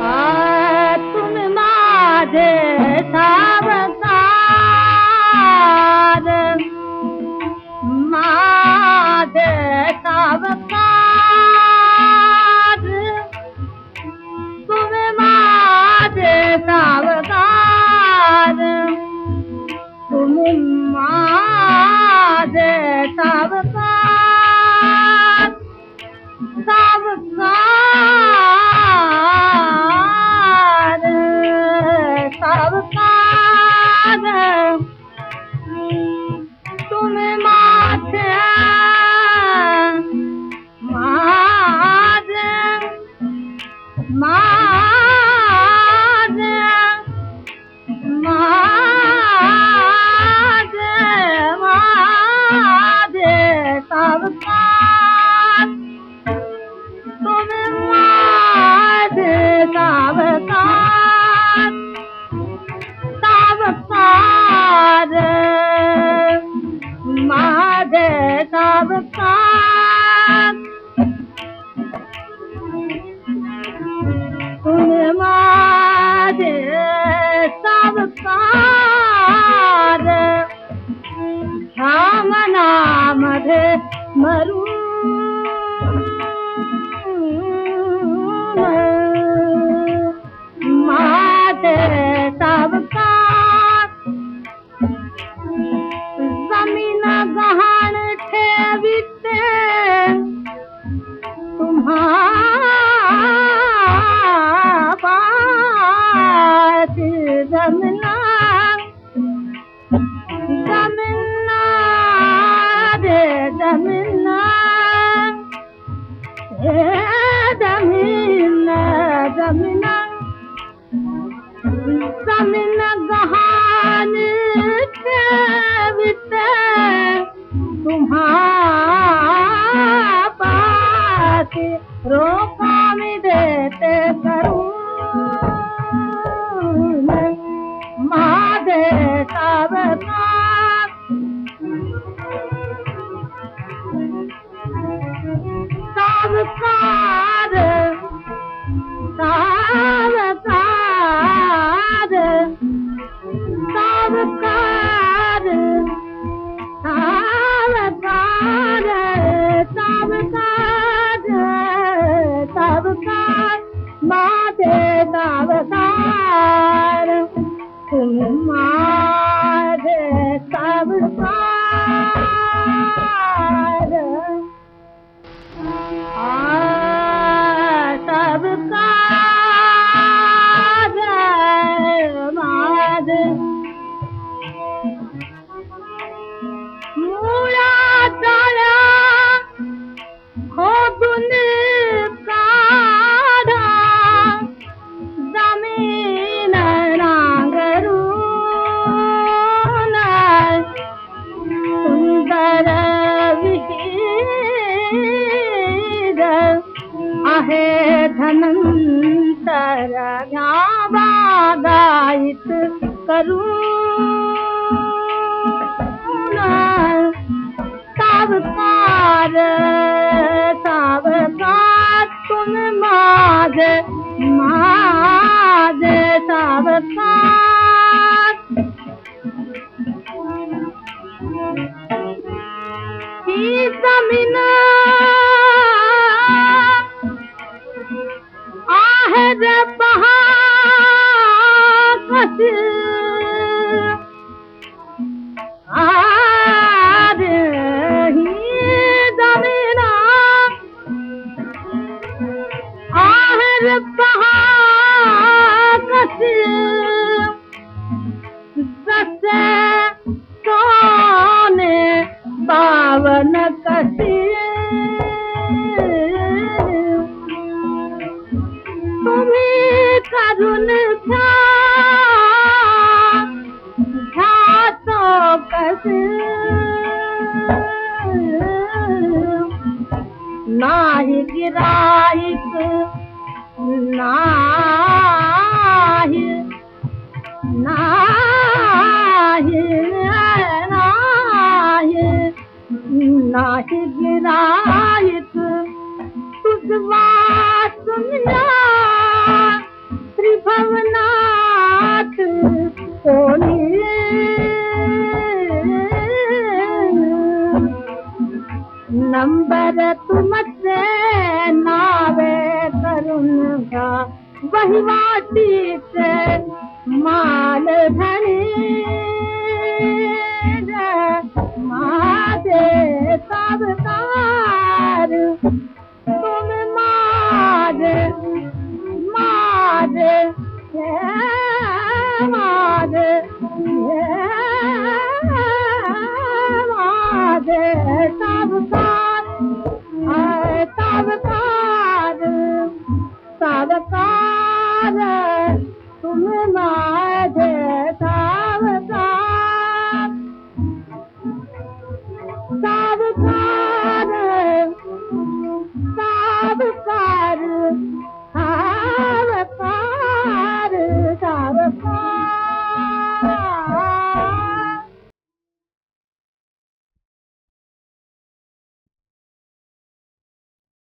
सावधान माध सावधान सावकार मध्ये मरू। ठेविते तुम्हा रिश्ते तुम्हारा रोक आहे धनंतर घ्या बागायत करून सावकार सावकार तुम माझे माझे सावकार। ही जमीन आहे रे पहा न गिर त्रिभवनाथ गिरवनाथ वहीवाटी से माल मादे मादे मादे सब कार